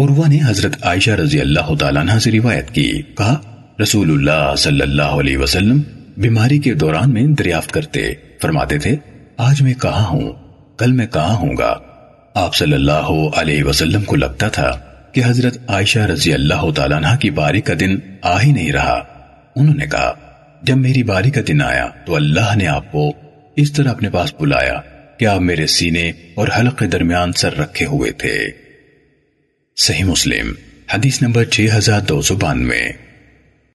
عروہ نے حضرت عائشہ رضی اللہ تعالیٰ عنہ سے روایت کی، کہا رسول اللہ صلی اللہ علیہ وسلم بیماری کے دوران میں دریافت کرتے، فرماتے تھے، آج میں کہاں ہوں؟ کل میں کہاں ہوں گا؟ آپ صلی اللہ علیہ وسلم کو لگتا تھا کہ حضرت عائشہ رضی اللہ تعالیٰ عنہ کی باری کا دن آ ہی نہیں رہا۔ انہوں نے کہا، جب میری باری کا دن آیا تو اللہ نے آپ کو اس طرح اپنے پاس بلایا کہ آپ میرے سینے اور حلق کے درمیان سر رکھے ہوئے تھے۔ صحیح مسلم حدیث نمبر 6292